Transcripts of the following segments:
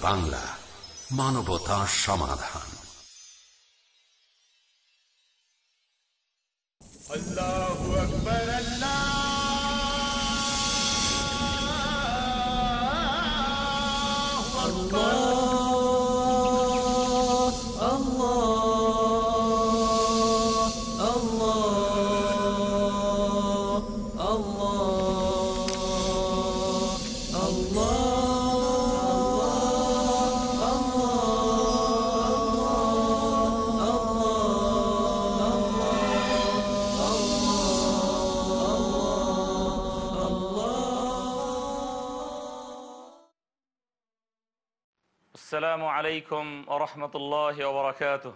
বাংলা মানবতা সমাধান। السلام عليكم ورحمة الله وبركاته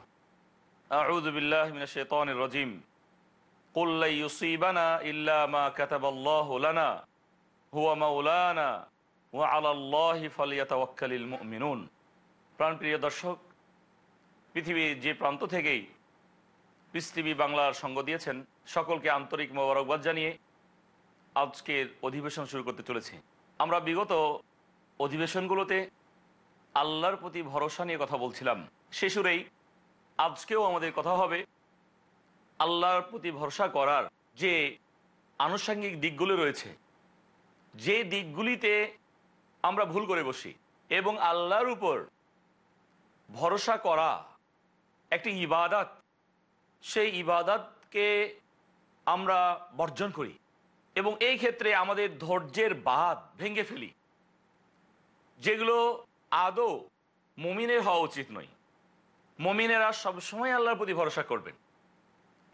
أعوذ بالله من الشيطان الرجيم قل لن يصيبنا إلا ما كتب الله لنا هو مولانا وعلى الله فليتوكل المؤمنون প্রাণপ্রিয় দর্শক পৃথিবীর যে প্রান্ত থেকেই পিস টিভি বাংলার সঙ্গ দিয়েছেন সকলকে আন্তরিক মোবারকবাদ জানিয়ে আজকের অধিবেশন শুরু করতে চলেছি আমরা বিগত অধিবেশনগুলোতে আল্লাহর প্রতি ভরসা নিয়ে কথা বলছিলাম। সে সুরেই আজকেও আমাদের কথা হবে আল্লাহর প্রতি ভরসা করার যে আনুষঙ্গিক দিকগুলো রয়েছে, যে দিকগুলিতে আমরা ভুল করে বসি এবং আল্লাহর উপর ভরসা করা একটি ইবাদাত, সেই ইবাদাতকে আমরা বর্জন করি এবং এই ক্ষেত্রে আমাদের ধৈর্যের বাদ ভেঙে ফেলি। যেগুলো আদৌ মমিনের হওয়া উচিত নয়। মমিনেরা সবসময় আল্লাহর প্রতি ভরসা করবেন।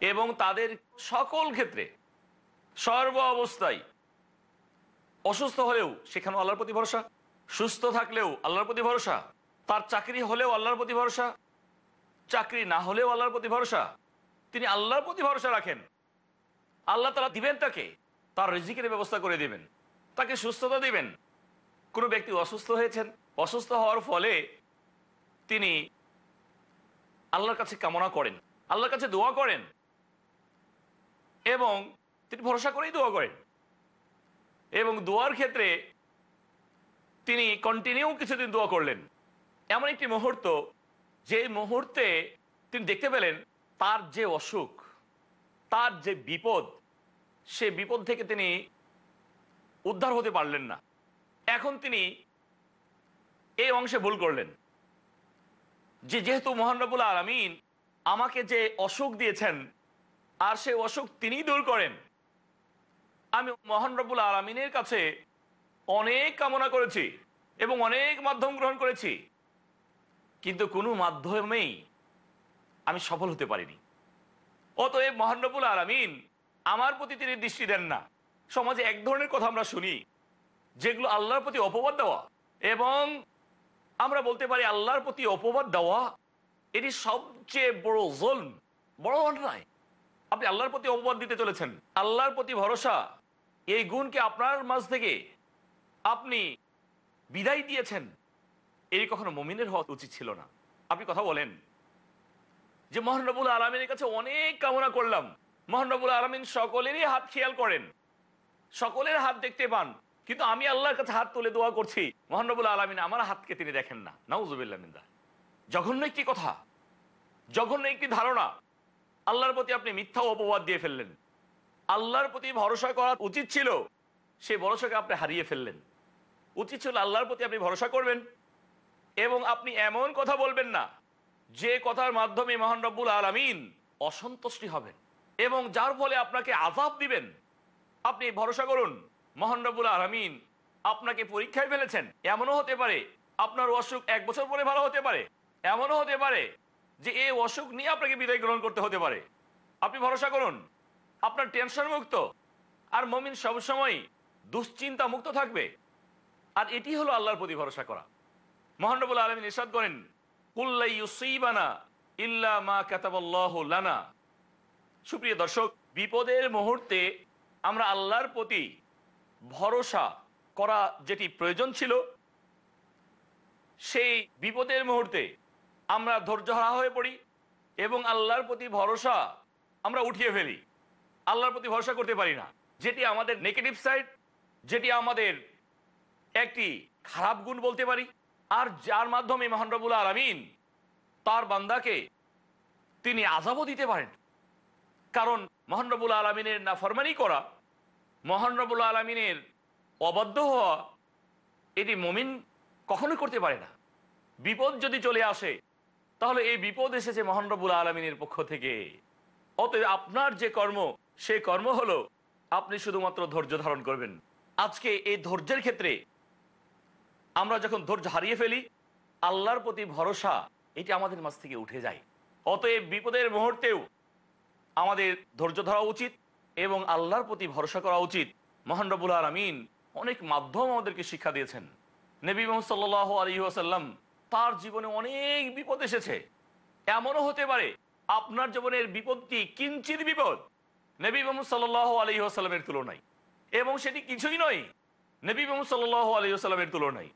এবং তাদের সকল ক্ষেত্রে সর্ব অবস্থায় অসুস্থ হলেও সেখানেও আল্লাহর প্রতি ভরসা, সুস্থ থাকলেও আল্লাহর প্রতি ভরসা, তার চাকরি হলেও আল্লাহর প্রতি ভরসা, চাকরি না হলেও আল্লাহর প্রতি ভরসা, তিনি আল্লাহর প্রতি ভরসা রাখেন। আল্লাহ তারা দিবেন তাকে, তার রিজিকের ব্যবস্থা করে দিবেন, তাকে সুস্থতা দিবেন। কোনো ব্যক্তি অসুস্থ হয়েছেন, অসুস্থ হওয়ার ফলে তিনি আল্লাহর কাছে কামনা করেন, আল্লাহর কাছে দোয়া করেন এবং তিনি ভরসা করেই দোয়া করেন। এবং দোয়ার ক্ষেত্রে তিনি কন্টিনিউ কিছুদিন দোয়া করলেন। এমন একটি মুহূর্ত, যে মুহূর্তে তিনি দেখতে পেলেন তার যে অসুখ, তার যে বিপদ, সে বিপদ থেকে তিনি উদ্ধার হতে পারলেন না। এখন তিনি এই অংশে ভুল করলেন। যে যেহেতু মোহানরবুল আলমিন আমাকে যে অসুখ দিয়েছেন, আর সে অসুখ তিনি দূর করেন, আমি মোহানরবুল আলমিনের কাছে অনেক কামনা করেছি এবং অনেক মাধ্যম গ্রহণ করেছি। কিন্তু কোনো মাধ্যমেই আমি সফল হতে পারিনি। অতএব মহানরবুল আলমিন আমার প্রতি তিনি দৃষ্টি দেন না। সমাজে এক ধরনের কথা আমরা শুনি যেগুলো আল্লাহর প্রতি অপবাদ দেওয়া। এবং আমরা বলতে পারি আল্লাহর প্রতি অপবাদ দেওয়া, এটি সবচেয়ে বড় জোল বড় অন্যায়। আপনি আল্লাহর প্রতি অপবাদ দিতে চলেছেন। আল্লাহর প্রতি ভরসা, এই গুণকে আপনার মাঝ থেকে আপনি বিদায় দিয়েছেন। এটি কখনো মমিনের হওয়া উচিত ছিল না। আপনি কথা বলেন যে মহানবুল আলমিনের কাছে অনেক কামনা করলাম। মহানবুল আলমিন সকলেরই হাত খেয়াল করেন। সকলের হাত দেখতে পান। কিন্তু আমি আল্লাহর কাছে হাত তুলে দোয়া করছি মহানবুল আলমিন আমার হাতকে তিনি দেখেন না। নাউজুবিল্লামিন্দা জঘন্য একটি কথা, জঘন্য একটি ধারণা। আল্লাহর প্রতি আপনি মিথ্যা অপবাদ দিয়ে ফেললেন। আল্লাহর প্রতি ভরসা করা উচিত ছিল সেই ভরসাকে আপনি হারিয়ে ফেললেন। উচিত ছিল আল্লাহর প্রতি আপনি ভরসা করবেন এবং আপনি এমন কথা বলবেন না, যে কথার মাধ্যমে মহান রব্বুল আলমিন অসন্তুষ্টি হবেন এবং যার ফলে আপনাকে আজাব দিবেন। আপনি ভরসা করুন। মহান রব্বুল আলমিন আপনাকে পরীক্ষায় ফেলেছেন। এমনও হতে পারে আপনার অসুখ এক বছর পরে ভালো হতে পারে। এমনও হতে পারে যে এই অসুখ নিয়ে আপনাকে বিদায় গ্রহণ করতে হতে পারে। আপনি ভরসা করুন, আপনার টেনশন মুক্ত আর মমিন সবসময় দুশ্চিন্তা মুক্ত থাকবে। আর এটি হলো আল্লাহর প্রতি ভরসা করা। মহানবুল আলমিন ইসাদ করেন কুল্লাই ইউসিবানা ইল্লা মা লানা। সুপ্রিয় দর্শক, বিপদের মুহূর্তে আমরা আল্লাহর প্রতি ভরসা করা যেটি প্রয়োজন ছিল, সেই বিপদের মুহূর্তে আমরা ধৈর্যহারা হয়ে পড়ি এবং আল্লাহর প্রতি ভরসা আমরা উঠিয়ে ফেলি। আল্লাহর প্রতি ভরসা করতে পারি না। যেটি আমাদের নেগেটিভ সাইড, যেটি আমাদের একটি খারাপ গুণ বলতে পারি। আর যার মাধ্যমে মহানরবুল আলমিন তার বান্দাকে তিনি আজাবও দিতে পারেন। কারণ মহানরবুল আলমিনের না ফরমানি করা মহানরবুল আলমিনের অবাধ্য হওয়া এটি মমিন কখনোই করতে পারে না। বিপদ যদি চলে আসে, তাহলে এই বিপদ এসেছে মহানরবুল আলমিনের পক্ষ থেকে। অতএব আপনার যে কর্ম, সে কর্ম হলো আপনি শুধুমাত্র ধৈর্য ধারণ করবেন। আজকে এই ধৈর্যের ক্ষেত্রে আমরা যখন ধৈর্য হারিয়ে ফেলি, আল্লাহর প্রতি ভরসা, এটি আমাদের মাঝ থেকে উঠে যায়। অতএব বিপদের মুহূর্তেও আমাদের ধৈর্য ধরা উচিত। এবং আল্লাহর প্রতি ভরসা করা উচিত। মহান রবুল আলমিন অনেক মাধ্যম আমাদেরকে শিক্ষা দিয়েছেন। নবী মোহাম্মদ সাল্লাহ আলী আসাল্লাম তার জীবনে অনেক বিপদ এসেছে। এমনও হতে পারে আপনার জীবনের বিপদটি কিঞ্চিত বিপদ? নবী মোহাম্মদ সাল্লাহ আলী আসাল্লামের তুলনায়। এবং সেটি কিছুই নয় নবী মোহাম্মদ সাল্লাহ আলী আসাল্লামের তুলনায়।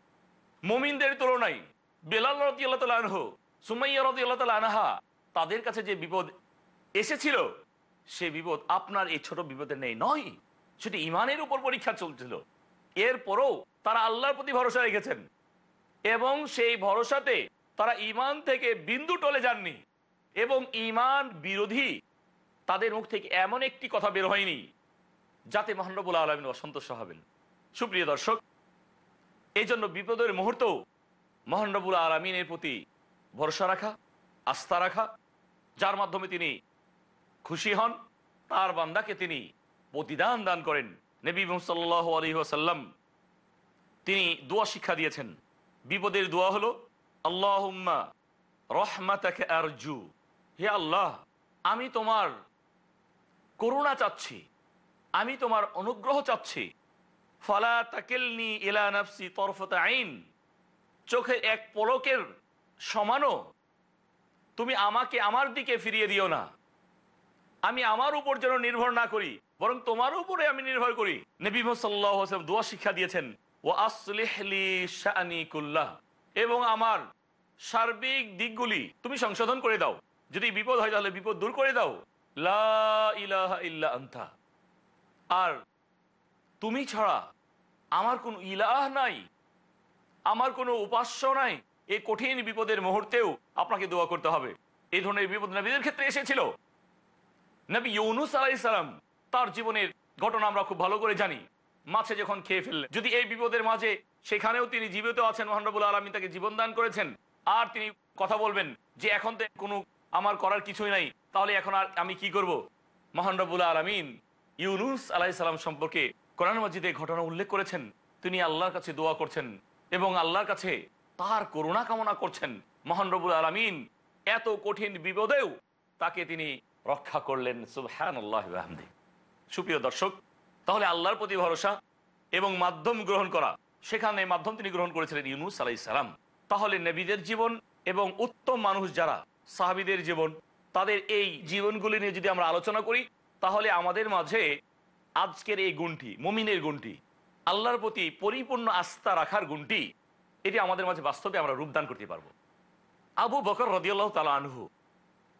মুমিনদের তুলনায় বেলাল রতি আল্লাহ তালা আনহু, সুমাইয়া রতি আল্লাহ তালা আনহা তাদের কাছে যে বিপদ এসেছিল সে বিপদ আপনার এই ছোট বিপদে নেই, নয়। সেটি ইমানের উপর পরীক্ষা চলছিল। এরপরও তারা আল্লাহর প্রতি ভরসা রেখেছেন। এবং সেই ভরসাতে তারা ইমান থেকে বিন্দু টলে যাননি। এবং ইমান বিরোধী তাদের মুখ থেকে এমন একটি কথা বের হয়নি, যাতে মহানবুল আলমিন অসন্তোষ হবেন। সুপ্রিয় দর্শক, এই জন্য বিপদের মুহূর্তেও মহানবুল আলমিনের প্রতি ভরসা রাখা, আস্থা রাখা, যার মাধ্যমে তিনি খুশি হন, তার বান্দাকে তিনি প্রতিদান দান করেন। নবী সাল্লাহ আলী আসাল্লাম তিনি দোয়া শিক্ষা দিয়েছেন। বিপদের দোয়া হলো, আল্লাহুম্মা রহমাতাকে আরজু। হে আল্লাহ, আমি তোমার করুণা চাচ্ছি, আমি তোমার অনুগ্রহ চাচ্ছি। ফালা তাকেলনি ইলা নাফসি তরফত আইন। চোখের এক পলকের সমানও তুমি আমাকে আমার দিকে ফিরিয়ে দিও না। আমি আমার উপর যেন নির্ভর না করি, বরং তোমার উপরে আমি নির্ভর করি। নবী সাল্লাহ দোয়া শিক্ষা দিয়েছেন ও আসলিহলি শানি কুল্লাহ। এবং আমার সার্বিক দিকগুলি তুমি সংশোধন করে দাও। যদি বিপদ হয় তাহলে বিপদ দূর করে দাও। লা আর তুমি ছাড়া আমার কোনো ইলাহ নাই, আমার কোনো উপাস্য নাই। এই কঠিন বিপদের মুহূর্তেও আপনাকে দোয়া করতে হবে। এই ধরনের বিপদ নবীদের ক্ষেত্রে এসেছিল। নবী ইউনুস আলাই সালাম, তার জীবনের ঘটনা আমরা খুব ভালো করে জানি। মাছে যখন খেয়ে ফেললেন, যদি এই বিপদের মাঝে সেখানেও তিনি জীবিত আছেন মহানবুল আলমী তাকে জীবন দান করেছেন, আর তিনি কথা বলবেন যে এখন তো কোনো আমার করার কিছুই নাই, তাহলে এখন আর আমি কি করব? মহানরবুল আলমিন ইউনুস আলাহি সাল্লাম সম্পর্কে কোরআন মজিদে ঘটনা উল্লেখ করেছেন। তিনি আল্লাহর কাছে দোয়া করছেন এবং আল্লাহর কাছে তার করুণা কামনা করছেন। মহানরবুল আলমিন এত কঠিন বিপদেও তাকে তিনি রক্ষা করলেন আল্লাহ সুপ্রিয় দর্শক, তাহলে আল্লাহর প্রতি ভরসা এবং মাধ্যম গ্রহণ করা, সেখানে মাধ্যম তিনি গ্রহণ করেছিলেন ইউনুস আলাই সালাম। তাহলে নবীদের জীবন এবং উত্তম মানুষ যারা, সাহাবিদের জীবন, তাদের এই জীবনগুলি নিয়ে যদি আমরা আলোচনা করি, তাহলে আমাদের মাঝে আজকের এই গুণটি, মুমিনের গুণটি, আল্লাহর প্রতি পরিপূর্ণ আস্থা রাখার গুণটি, এটি আমাদের মাঝে বাস্তবে আমরা রূপদান করতে পারব। আবু বকর রদিয়াল্লাহ তালা আনহু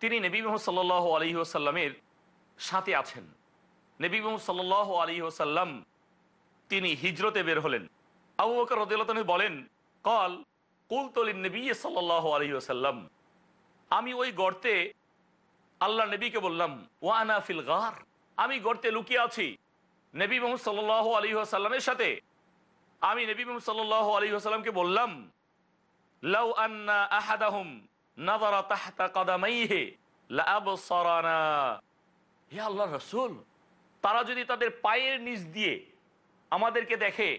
তিনি নবী মোহাম্মদ সাল্লাহ আলহি আসাল্লামের সাথে আছেন। নবী মোহাম্মদ সাল্লাহ আলী ওসাল্লাম তিনি হিজরতে বের হলেন। আবু বকর রদিল্লাহ বলেন, কল কুল তলিন নবী সাল্লাহ আলী ওসাল্লাম আমি ওই গর্তে আল্লাহ নবীকে বললাম ওয়ানা ফিল গার। আমি গর্তে লুকিয়ে আছি নবী মোহাম্মদ সাল্লাহ আলী আসাল্লামের সাথে। আমি নবী মোহাম্মদ সাল্লাহ আলী আসাল্লামকে বললাম, লাউ আন্না আহাদাহুম হে আল্লাহ রসুল, তারা যদি তাদের পায়ের নিচ দিয়ে আমাদেরকে দেখে,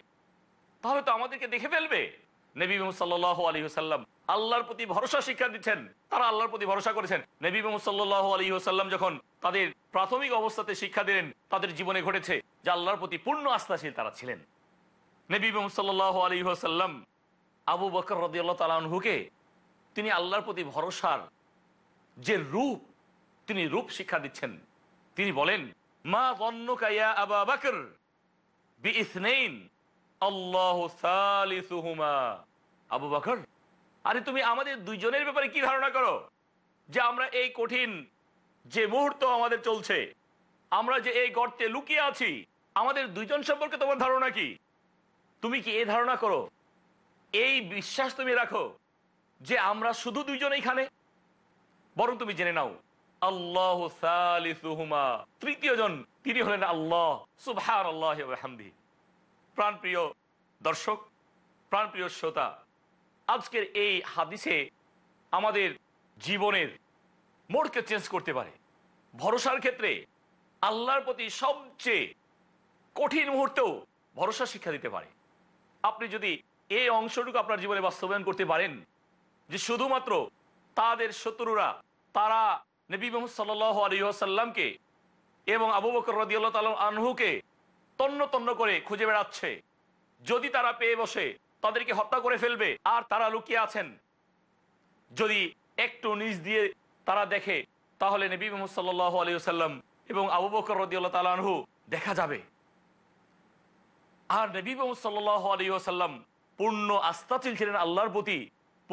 তাহলে তো আমাদেরকে দেখে ফেলবে। নবী সাল্লাহ আলী সাল্লাম আল্লাহর প্রতি ভরসা শিক্ষা দিচ্ছেন, তারা আল্লাহর প্রতি ভরসা করেছেন। নবী সাল্লাহ আলী সাল্লাম যখন তাদের প্রাথমিক অবস্থাতে শিক্ষা দিলেন, তাদের জীবনে ঘটেছে যে আল্লাহর প্রতি পূর্ণ আস্থাশীল তারা ছিলেন। নবী সাল্লাহ আলী সাল্লাম আবু বকর রদি আল্লাহ তালাহুকে তিনি আল্লাহর প্রতি ভরসার যে রূপ তিনি রূপ শিক্ষা দিচ্ছেন, তিনি বলেন, মা বন্যকাইয়া আবা বাকর বিইসনাইন, আল্লাহ সালিসুহুমা। আবু বকর, আরে তুমি আমাদের দুইজনের ব্যাপারে কি ধারণা করো? যে আমরা এই কঠিন যে মুহূর্ত আমাদের চলছে, আমরা যে এই গর্তে লুকিয়ে আছি, আমাদের দুইজন সম্পর্কে তোমার ধারণা কি? তুমি কি এই ধারণা করো? এই বিশ্বাস তুমি রাখো? যে আমরা শুধু দুইজন এইখানে বরং তুমি জেনে নাও, আল্লাহ সালিসুহুমা। তৃতীয় জন, তিনি হলেন আল্লাহ সুবহান আল্লাহ হামদি প্রাণপ্রিয় দর্শক, প্রাণপ্রিয় শ্রোতা, আজকের এই হাদিসে আমাদের জীবনের মোড়কে চেঞ্জ করতে পারে। ভরসার ক্ষেত্রে আল্লাহর প্রতি সবচেয়ে কঠিন মুহূর্তেও ভরসা শিক্ষা দিতে পারে। আপনি যদি এই অংশটুকু আপনার জীবনে বাস্তবায়ন করতে পারেন যে শুধুমাত্র তাদের শত্রুরা, তারা নবী মোহাম্মদ সাল্লাহ আলিহাসাল্লামকে এবং আবু বকর রদিয়াল্লাহ তাল আনহুকে তন্ন তন্ন করে খুঁজে বেড়াচ্ছে। যদি তারা পেয়ে বসে, তাদেরকে হত্যা করে ফেলবে, আর তারা লুকিয়ে আছেন, যদি একটু নিজ দিয়ে তারা দেখে, তাহলে নবী মোহাম্মদ সাল্লাহ আলিয়াল্লাম এবং আবু বকর রদিয়াল্লাহ তাল আনহু দেখা যাবে। আর নবী মোহাম্মদ সাল্লাহ আলিয়াল্লাম পূর্ণ আস্থাশীল ছিলেন আল্লাহর প্রতি।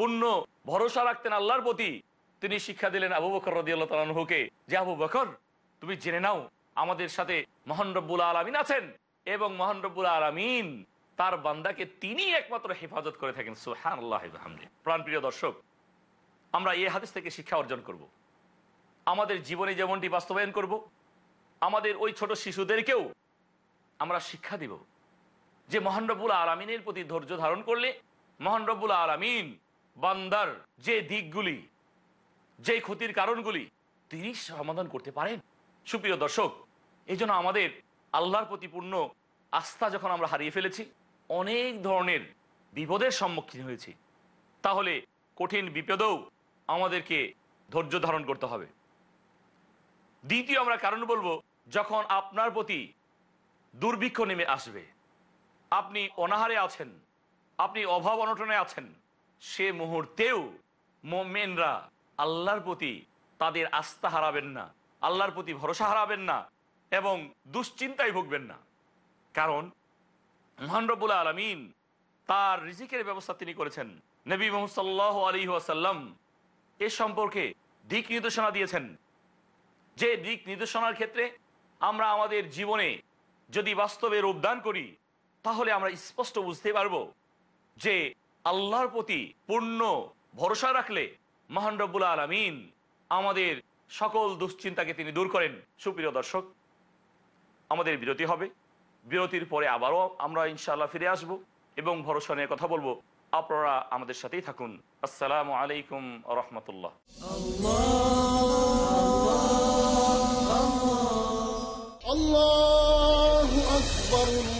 পূর্ণ ভরসা রাখতেন আল্লাহর প্রতি তিনি শিক্ষা দিলেন আবু বকর রদিয়াল্লাহ তালহুকে যে, আবু বকর, তুমি জেনে নাও, আমাদের সাথে মহান রব্বুল আলমিন আছেন এবং মহান রব্বুল আলমিন তার বান্দাকে তিনি একমাত্র হেফাজত করে থাকেন সুহান আল্লাহ প্রাণ প্রিয় দর্শক, আমরা এই হাদিস থেকে শিক্ষা অর্জন করব। আমাদের জীবনে যেমনটি বাস্তবায়ন করব। আমাদের ওই ছোট শিশুদেরকেও আমরা শিক্ষা দিব যে, মহান রব্বুল আলমিনের প্রতি ধৈর্য ধারণ করলে মহান রব্বুল আলমিন বান্দার যে দিকগুলি, যে ক্ষতির কারণগুলি তিনি সমাধান করতে পারেন। সুপ্রিয় দর্শক এই আমাদের আল্লাহর প্রতি পূর্ণ আস্থা যখন আমরা হারিয়ে ফেলেছি, অনেক ধরনের বিপদের সম্মুখীন হয়েছি। তাহলে কঠিন বিপদেও আমাদেরকে ধৈর্য ধারণ করতে হবে। দ্বিতীয় আমরা কারণ বলব, যখন আপনার প্রতি দুর্ভিক্ষ নেমে আসবে, আপনি অনাহারে আছেন, আপনি অভাব অনটনে আছেন সে মুহূর্তেও মোমেনরা আল্লাহর প্রতি তাদের আস্থা হারাবেন না, আল্লাহর প্রতি ভরসা হারাবেন না এবং দুশ্চিন্তায় ভুগবেন না। কারণ মহান রব্বুল আলমিন তার রিজিকের ব্যবস্থা তিনি করেছেন। নবী মোহাম্মদ আলী ওয়াসাল্লাম এ সম্পর্কে দিক নির্দেশনা দিয়েছেন। যে দিক নির্দেশনার ক্ষেত্রে আমরা আমাদের জীবনে যদি বাস্তবে রূপদান করি, তাহলে আমরা স্পষ্ট বুঝতে পারব যে আল্লাহর প্রতি পূর্ণ ভরসা রাখলে মহান রব্বুল আলমিন আমাদের সকল দুশ্চিন্তাকে তিনি দূর করেন। সুপ্রিয় দর্শক, আমাদের বিরতি হবে। বিরতির পরে আবারও আমরা ইনশাআল্লাহ ফিরে আসব এবং ভরসা নিয়ে কথা বলব। আপনারা আমাদের সাথেই থাকুন। আসসালাম আলাইকুম রহমতুল্লাহ। আল্লাহ আকবর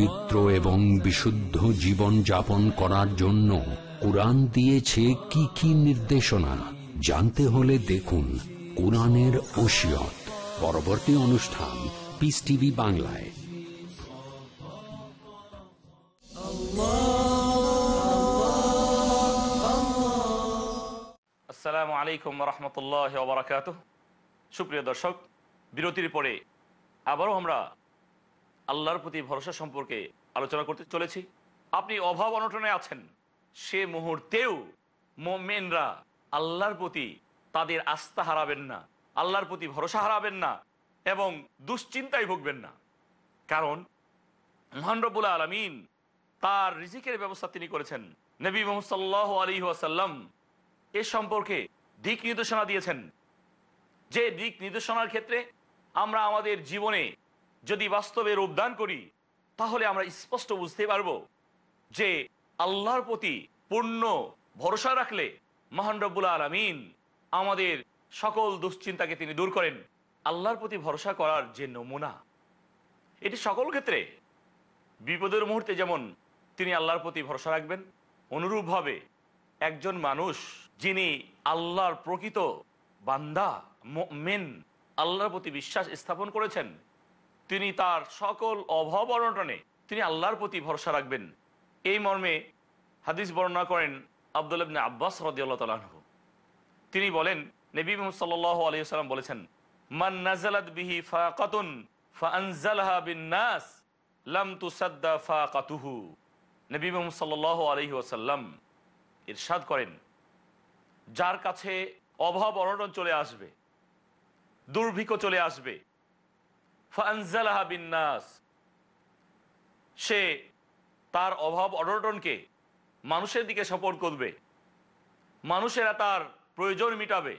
পবিত্র এবং বিশুদ্ধ জীবন যাপন করার জন্য কোরআন দিয়েছে কি কি নির্দেশনা? জানতে হলে দেখুন কোরআনের ওসিয়ত। পরবর্তী অনুষ্ঠান পিস টিভি বাংলায়। আসসালামু আলাইকুম রহমতুল্লাহ সুপ্রিয় দর্শক, বিরতির পরে আবারও আমরা আল্লাহর প্রতি ভরসা সম্পর্কে আলোচনা করতে চলেছি। আপনি অভাব অনটনে আছেন। সে মুহূর্তেও মোমেনরা আল্লাহর প্রতি তাদের আস্থা হারাবেন না, আল্লাহর প্রতি ভরসা হারাবেন না এবং দুশ্চিন্তায় ভুগবেন না। কারণ মহান রব্বুল আলমিন তার রিজিকের ব্যবস্থা তিনি করেছেন। নবী মোহাম্মদ আলী ওয়াসাল্লাম এ সম্পর্কে দিক নির্দেশনা দিয়েছেন। যে দিক নির্দেশনার ক্ষেত্রে আমরা আমাদের জীবনে যদি বাস্তবে রূপদান করি, তাহলে আমরা স্পষ্ট বুঝতে পারব যে আল্লাহর প্রতি পূর্ণ ভরসা রাখলে মহান রব্বুল আলমিন আমাদের সকল দুশ্চিন্তাকে তিনি দূর করেন। আল্লাহর প্রতি ভরসা করার যে নমুনা, এটি সকল ক্ষেত্রে বিপদের মুহূর্তে যেমন তিনি আল্লাহর প্রতি ভরসা রাখবেন, অনুরূপভাবে একজন মানুষ যিনি আল্লাহর প্রকৃত বান্দা মেন আল্লাহর প্রতি বিশ্বাস স্থাপন করেছেন তিনি তার সকল অভাব অনটনে তিনি আল্লাহর প্রতি ভরসা রাখবেন। এই মর্মে হাদিস বর্ণনা করেন আব্দুল ইবনে আব্বাস রদিয়াল্লাহ তিনি বলেন, নবী মোহাম্মদ সাল্লাহ আলাইহি সাল্লাম বলেছেন, মান নাজালাত বিহি ফাকাতুন ফাআনজালাহা বিন-নাস লাম তুসাদ্দা ফাকাতুহু। নবী মোহাম্মদ সাল্লাল্লাহু আলাইহি ওয়াসাল্লাম করেন, যার কাছে অভাব অনটন চলে আসবে, দুর্ভিক্ষ চলে আসবে সে তার অভাব অনটনকে মানুষের দিকে সপোর্ট করবে। মানুষেরা তার প্রয়োজন মিটাবে।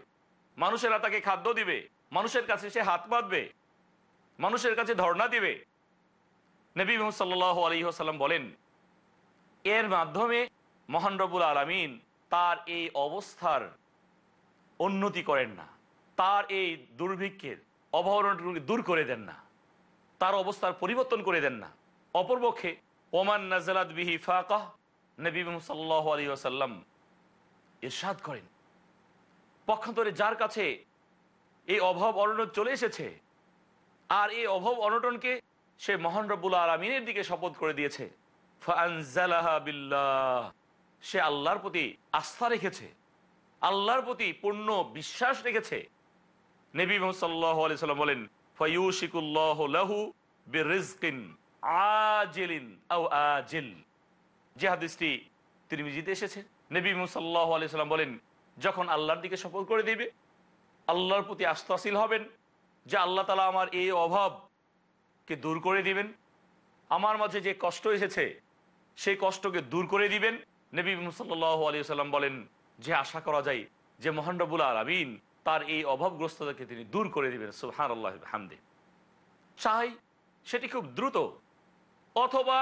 মানুষেরা তাকে খাদ্য দিবে। মানুষের কাছে সে হাত বাঁধবে। মানুষের কাছে ধর্ণা দিবে। নবী মোহাম্মদ সাল্লাহ আলী আসাল্লাম বলেন, এর মাধ্যমে মহান রবুল আলমিন তার এই অবস্থার উন্নতি করেন না। তার এই দুর্ভিক্ষের অবহরণটুকুকে দূর করে দেন না। তার অবস্থার পরিবর্তন করে দেন না। অপরপক্ষে, ওমান নাজালাত বিহি ফাকাহ, নবী সাল্লাহ আলী আসাল্লাম ইরশাদ করেন। পক্ষান্তরে যার কাছে এই অভাব অনটন চলে এসেছে, আর এই অভাব অনটনকে সে মহান রব্বুল আলমিনের দিকে শপথ করে দিয়েছে। সে আল্লাহর প্রতি আস্থা রেখেছে, আল্লাহর প্রতি পূর্ণ বিশ্বাস রেখেছে বলেন লাহু বিরিজকিন এসেছে বলেন, যখন আল্লাহর দিকে সফল করে দিবে, আল্লাহর প্রতি আস্থাশীল হবেন, যে আল্লাহ তালা আমার এই অভাবকে দূর করে দিবেন, আমার মাঝে যে কষ্ট এসেছে, সেই কষ্টকে দূর করে দিবেন। নবী সাল্লাহ আলী সাল্লাম বলেন, যে আশা করা যায়, যে মহান রবুল আলমিন তার এই অভাবগ্রস্ততাকে তিনি দূর করে দিবেন সুহান আল্লাহ হামদে চাই সেটি খুব দ্রুত অথবা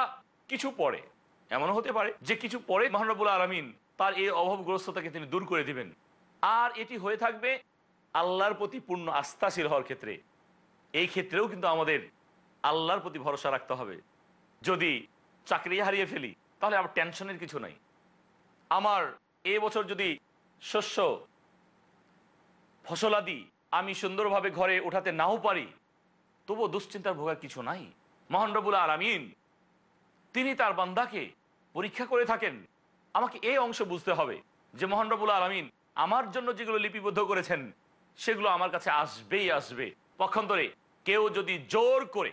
কিছু পরে এমন হতে পারে যে কিছু পরে মহানবুল আলমিন তার এই অভাবগ্রস্ততাকে তিনি দূর করে দিবেন। আর এটি হয়ে থাকবে আল্লাহর প্রতি পূর্ণ আস্থাশীল হওয়ার ক্ষেত্রে। এই ক্ষেত্রেও কিন্তু আমাদের আল্লাহর প্রতি ভরসা রাখতে হবে। যদি চাকরি হারিয়ে ফেলি, তাহলে আমার টেনশনের কিছু নাই। আমার এ বছর যদি শস্য ফসলাদি আমি সুন্দরভাবে ঘরে ওঠাতে নাও পারি, তবুও দুশ্চিন্তার ভোগার কিছু নাই। মহানরবুল আলমিন, তিনি তার বান্দাকে পরীক্ষা করে থাকেন, আমাকে এই অংশ বুঝতে হবে যে মহানরবুল আলমিন আমার জন্য যেগুলো লিপিবদ্ধ করেছেন, সেগুলো আমার কাছে আসবেই আসবে। পক্ষান্তরে কেউ যদি জোর করে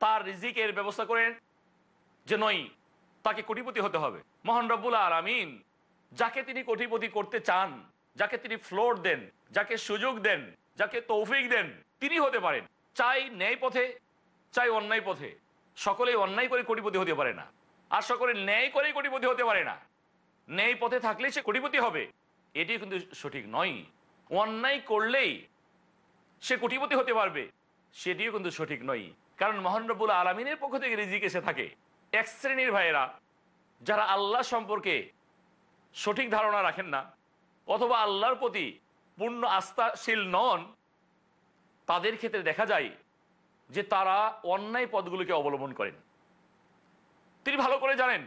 তার রিজিকের ব্যবস্থা করেন, যে নয়, তাকে কোটিপতি হতে হবে। মহান রব্বুল আলমিন, যাকে তিনি কোটিপতি করতে চান যাকে তিনি ফ্লোর দেন, যাকে সুযোগ দেন, যাকে তৌফিক দেন, তিনি হতে পারেন। চাই ন্যায় পথে, চাই অন্যায় পথে। সকলেই অন্যায় করে কোটিপতি হতে পারে না। আর সকলে ন্যায় করেই কোটিপতি হতে পারে না। ন্যায় পথে থাকলেই সে কোটিপতি হবে। এটি কিন্তু সঠিক নয়। অন্যায় করলেই সে কোটিপতি হতে পারবে। সেটিও কিন্তু সঠিক নয়। কারণ মহানরবুল আলমিনের পক্ষ থেকে রিজিক এসে থাকে। এক শ্রেণির ভাইয়েরা, যারা আল্লাহ সম্পর্কে সঠিক ধারণা রাখেন না অথবা আল্লাহর প্রতি পূর্ণ আস্থাশীল নন, তাদের ক্ষেত্রে দেখা যায় যে তারা অন্যায় পদগুলোকে অবলম্বন করেন। তিনি ভালো করে জানেন,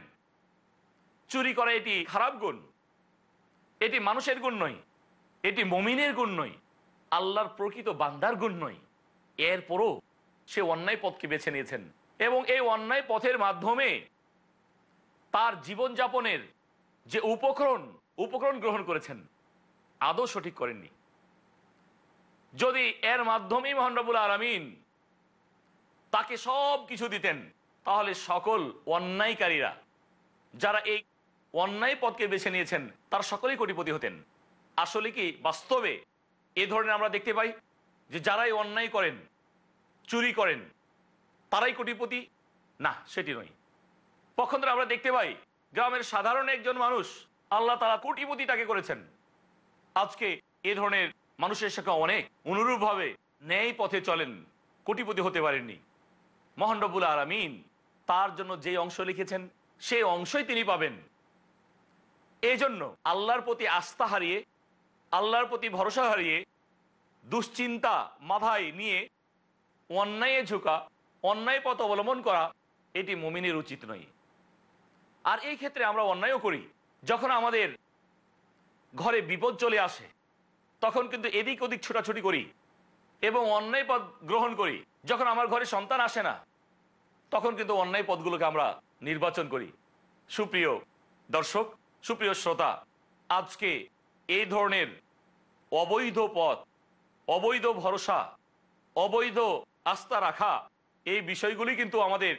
চুরি করা এটি খারাপ গুণ, এটি মানুষের গুণ নয়, এটি মমিনের গুণ নয়, আল্লাহর প্রকৃত বান্দার গুণ নয়। এরপরও সে অন্যায় পথকে বেছে নিয়েছেন এবং এই অন্যায় পথের মাধ্যমে তার জীবনযাপনের যে উপকরণ উপকরণ গ্রহণ করেছেন। আদৌ সঠিক করেননি। যদি এর মাধ্যমেই মহানরবুল আলমিন তাকে সব কিছু দিতেন, তাহলে সকল অন্যায়কারীরা, যারা এই অন্যায় পথকে বেছে নিয়েছেন, তার সকলেই কোটিপতি হতেন। আসলে কি বাস্তবে এ ধরনের আমরা দেখতে পাই যে যারাই অন্যায় করেন, চুরি করেন, তারাই কোটিপতি? না, সেটি নয়। পক্ষান্তরে আমরা দেখতে পাই গ্রামের সাধারণ একজন মানুষ আল্লাহ তারা কোটিপতি তাকে করেছেন। আজকে এ ধরনের মানুষের সংখ্যা অনেক অনুরূপভাবে ন্যায় পথে চলেন, কোটিপতি হতে পারেননি। মহানরবুল আলমিন তার জন্য যে অংশ লিখেছেন, সেই অংশই তিনি পাবেন। এই জন্য আল্লাহর প্রতি আস্থা হারিয়ে, আল্লাহর প্রতি ভরসা হারিয়ে, দুশ্চিন্তা মাথায় নিয়ে অন্যায়ে ঝুঁকা, অন্যায় পথ অবলম্বন করা এটি মমিনের উচিত নয়। আর এই ক্ষেত্রে আমরা অন্যায়ও করি। যখন আমাদের ঘরে বিপদ চলে আসে, তখন কিন্তু এদিক ওদিক ছোটাছুটি করি এবং অন্যায় পদ গ্রহণ করি। যখন আমার ঘরে সন্তান আসে না, তখন কিন্তু অন্যায় পদগুলোকে আমরা নির্বাচন করি। সুপ্রিয় দর্শক, সুপ্রিয় শ্রোতা, আজকে এই ধরনের অবৈধ পথ, অবৈধ ভরসা, অবৈধ আস্থা রাখা, এই বিষয়গুলি কিন্তু আমাদের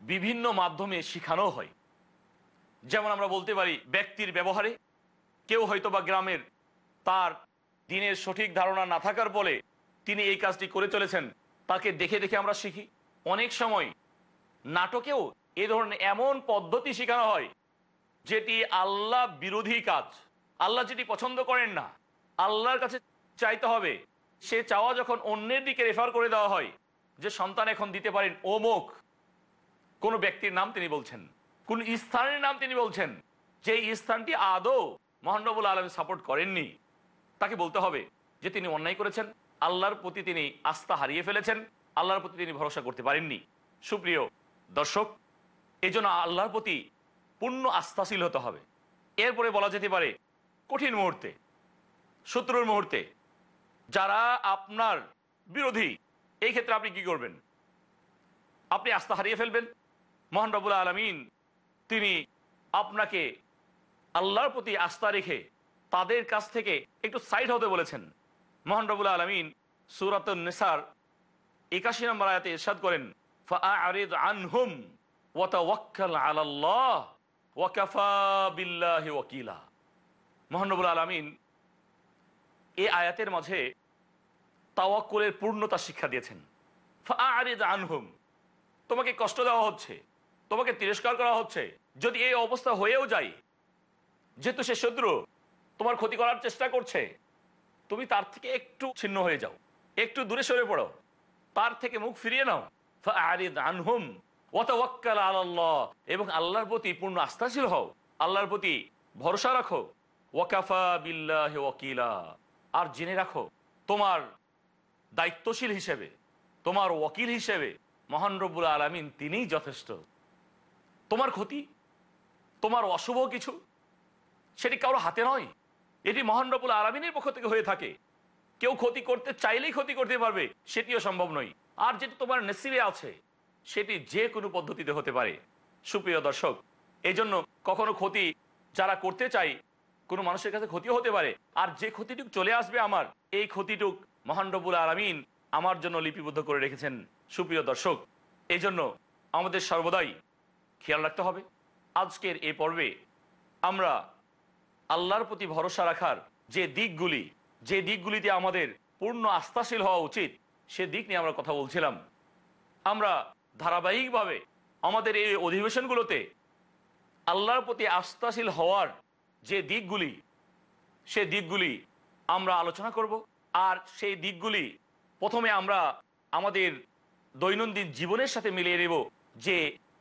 বিভিন্ন মাধ্যমে শিখানো হয়। যেমন আমরা বলতে পারি ব্যক্তির ব্যবহারে, কেউ হয়তো বা গ্রামের তার দিনের সঠিক ধারণা না থাকার বলে তিনি এই কাজটি করে চলেছেন, তাকে দেখে দেখে আমরা শিখি। অনেক সময় নাটকেও এ ধরনের এমন পদ্ধতি শেখানো হয়, যেটি আল্লাহ বিরোধী কাজ। আল্লাহ যেটি পছন্দ করেন না, আল্লাহর কাছে চাইতে হবে। সে চাওয়া যখন অন্যের দিকে রেফার করে দেওয়া হয়, যে সন্তান এখন দিতে পারেন অমুক। কোনো ব্যক্তির নাম তিনি বলছেন। কোন স্থানের নাম তিনি বলছেন? যে স্থানটি আদৌ মহানবুল আলম সাপোর্ট করেননি। তাকে বলতে হবে যে তিনি অন্যায় করেছেন। আল্লাহর প্রতি তিনি আস্থা হারিয়ে ফেলেছেন। আল্লাহর প্রতি তিনি ভরসা করতে পারেননি। সুপ্রিয় দর্শক এই জন্য আল্লাহর প্রতি পূর্ণ আস্থাশীল হতে হবে। এরপরে বলা যেতে পারে কঠিন মুহূর্তে, শত্রুর মুহূর্তে, যারা আপনার বিরোধী, এই ক্ষেত্রে আপনি কি করবেন? আপনি আস্থা হারিয়ে ফেলবেন। মোহান রবুল আলমিন তিনি আপনাকে আল্লাহর প্রতি আস্থা রেখে তাদের কাছ থেকে একটু সাইড হতে বলেছেন মোহান রবুল আলমিন সুরাত নেসার একাশি নম্বর আয়াতে ইরশাদ করেন فأعرض عنهم وتوكل على الله وكفى بالله وكيلا মহানবুল আলমিন এই আয়াতের মাঝে তাওয়াক্কুলের পূর্ণতা শিক্ষা দিয়েছেন ফাআরিদ আনহুম তোমাকে কষ্ট দেওয়া হচ্ছে তোমাকে তিরস্কার করা হচ্ছে। যদি এই অবস্থা হয়েও যায়, যেহেতু সে শত্রু, তোমার ক্ষতি করার চেষ্টা করছে, তুমি তার থেকে একটু ছিন্ন হয়ে যাও, একটু দূরে সরে পড়ো, তার থেকে মুখ ফিরিয়ে নাও। আনহুম আলাল্লাহ, এবং আল্লাহর প্রতি পূর্ণ আস্থাশীল হও, আল্লাহর প্রতি ভরসা রাখো। ওয়াকাফা বিল্লাহ ওয়াকিলা, আর জেনে রাখো, তোমার দায়িত্বশীল হিসেবে, তোমার ওয়াকিল হিসেবে মহান রব্বুল আলমিন তিনিই যথেষ্ট। তোমার ক্ষতি, তোমার অশুভ কিছু, সেটি কারও হাতে নয়। এটি মহান রব্বুল আলমিনের পক্ষ থেকে হয়ে থাকে। কেউ ক্ষতি করতে চাইলেই ক্ষতি করতে পারবে, সেটিও সম্ভব নয়। আর যেটি তোমার নেসিবে আছে, সেটি যে কোনো পদ্ধতিতে হতে পারে। সুপ্রিয় দর্শক এই জন্য কখনো ক্ষতি যারা করতে চাই কোনো মানুষের কাছে ক্ষতিও হতে পারে। আর যে ক্ষতিটুক চলে আসবে আমার, এই ক্ষতিটুক মহান রব্বুল আলমিন আমার জন্য লিপিবদ্ধ করে রেখেছেন। সুপ্রিয় দর্শক এই জন্য আমাদের সর্বদাই খেয়াল রাখতে হবে। আজকের এই পর্বে আমরা আল্লাহর প্রতি ভরসা রাখার যে দিকগুলি, যে দিকগুলিতে আমাদের পূর্ণ আস্থাশীল হওয়া উচিত, সে দিক নিয়ে আমরা কথা বলছিলাম। আমরা ধারাবাহিকভাবে আমাদের এই অধিবেশনগুলোতে আল্লাহর প্রতি আস্থাশীল হওয়ার যে দিকগুলি, সে দিকগুলি আমরা আলোচনা করব। আর সেই দিকগুলি প্রথমে আমরা আমাদের দৈনন্দিন জীবনের সাথে মিলিয়ে নেব যে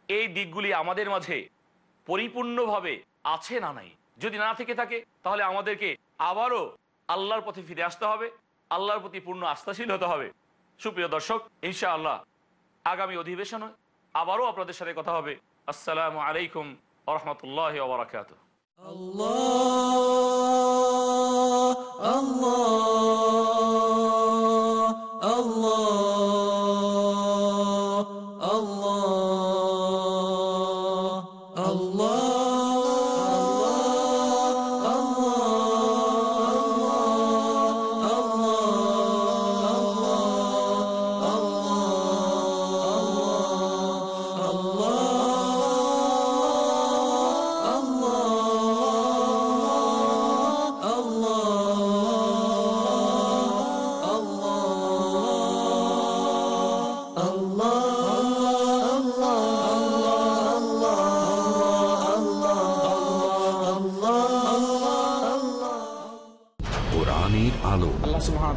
এই দিকগুলি আমাদের মাঝে পরিপূর্ণভাবে আছে না নাই? যদি না থেকে থাকে, তাহলে আমাদেরকে আবারও আল্লাহর পথে ফিরে আসতে হবে, আল্লাহর প্রতি পূর্ণ আস্থাশীল হতে হবে। সুপ্রিয় দর্শক ইনশা আল্লাহ আগামী অধিবেশনে আবারও আপনাদের সাথে কথা হবে। আসসালামু আলাইকুম আরহামতুল্লাহ ওবরাকাত কোরআনের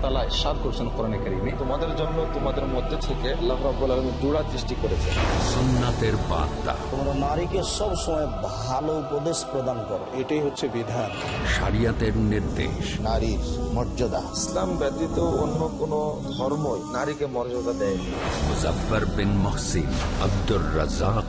তাআলা ইরশাদ করেছেন কোরআনে কারীমে। তোমাদের জন্য তোমাদের মধ্যে থেকে আল্লাহ রাব্বুল আলামিন জোড়া সৃষ্টি করেছে সুন্নাতের বার্তা। তোমরা নারীকে সব সময় ভালো উপদেশ প্রদান করো। এটাই হচ্ছে বিধান। শরিয়াতের নির্দেশ। নারীর মর্যাদা। ইসলাম ব্যতীত অন্য কোন ধর্মই নারীকে মর্যাদা দেয় Muzaffar bin Mohsin Abdur Razzak